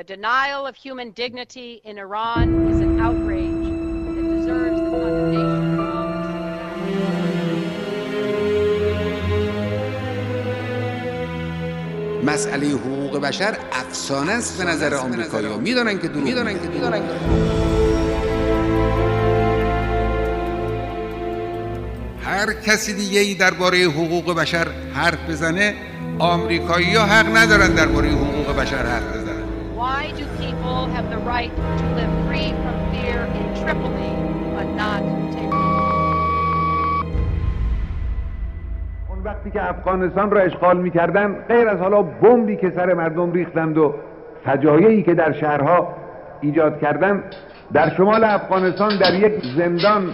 The denial of human dignity in Iran is an outrage that deserves the condemnation of all مسئله حقوق بشر افسانه است به نظر آمریکایی‌ها می‌دونن که دروغ. می‌دونن که می‌دونن که هر کسی دیگه ای درباره حقوق بشر حرف بزنه آمریکایی ها حق ندارن درباره حقوق بشر حرف بزنن. Why do people have the right to live free from fear in Tripoli but not? اون وقتی که افغانستان را اشغال می‌کردن غیر از حالا بمبی که سر مردم ریختند و فجایعی که در شهرها ایجاد کردند در شمال افغانستان در یک زندان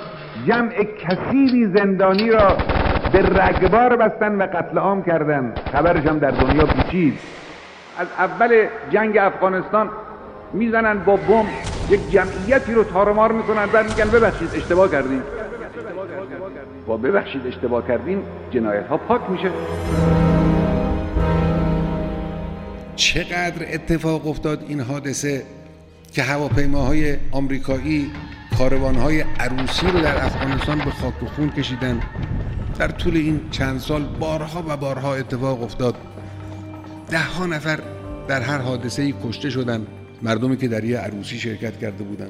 جمع کثیری زندانی را به رگبار بستن و قتل عام کردن خبرش هم در دنیا پیچید از اول جنگ افغانستان می‌زنن با بمب یک جمعیتی رو تارمار می‌کنن بعد میگن ببخشید اشتباه کردیم. با ببخشید اشتباه کردیم جنایت ها پاک میشه. چقدر اتفاق افتاد این حادثه که هواپیماهای آمریکایی کاروانهای عروسی رو در افغانستان به خاک و خون کشیدن؟ در طول این چند سال بارها و بارها اتفاق افتاد. ده ها نفر در هر حادثه ای کشته شدن. مردمی که در یه عروسی شرکت کرده بودن.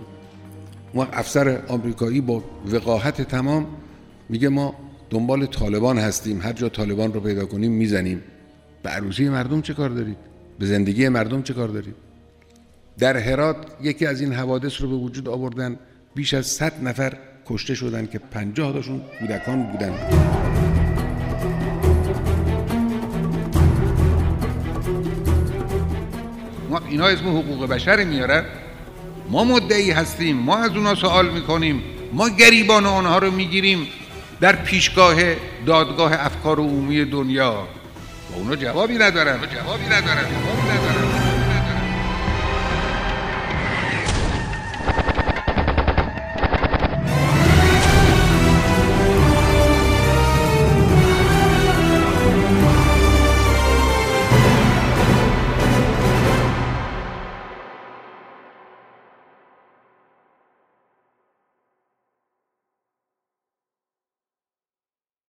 ما افسر آمریکایی با وقاحت تمام میگه ما دنبال طالبان هستیم. هر جا طالبان رو پیدا کنیم می‌زنیم. به عروسی مردم چه کار دارید؟ به زندگی مردم چه کار دارید؟ در هرات یکی از این حوادث رو به وجود آوردن. بیش از 100 نفر کشته شدن که 50 تاشون کودکان بودن. اینا اسم حقوق بشر میارن. ما مدعی هستیم. ما از اونا سوال می‌کنیم. ما گریبان آنها رو می‌گیریم در پیشگاه دادگاه افکار عمومی دنیا. و اونا جوابی ندارن. جوابی ندارن. جوابی ندارن.